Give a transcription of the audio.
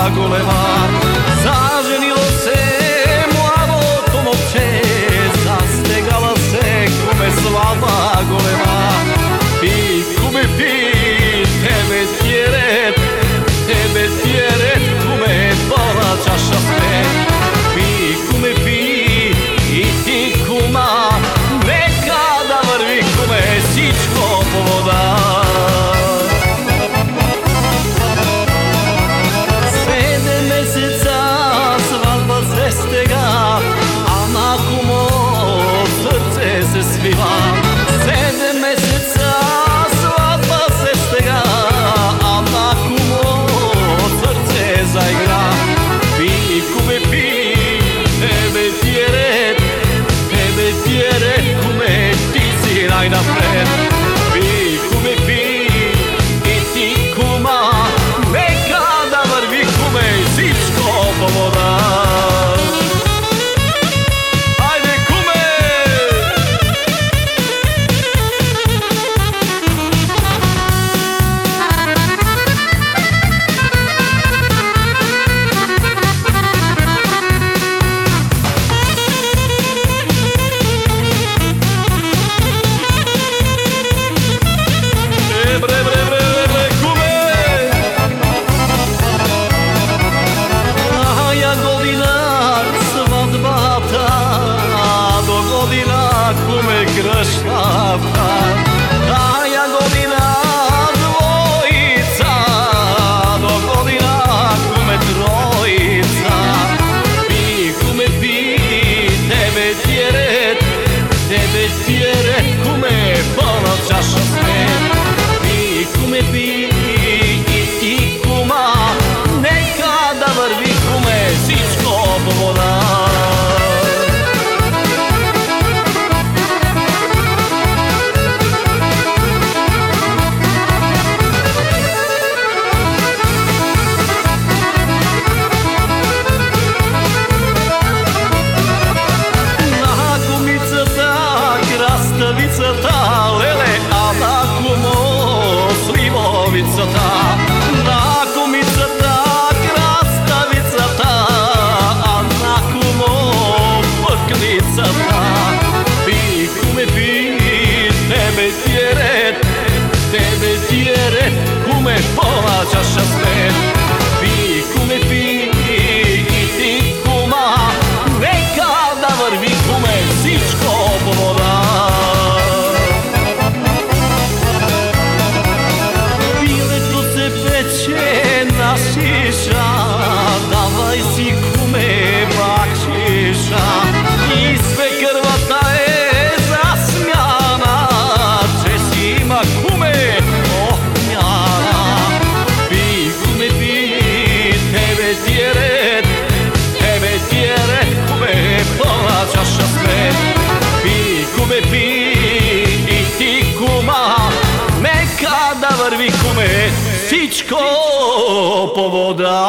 Dragule, vai. of us. Nekada vrvi kume, sičko po voda.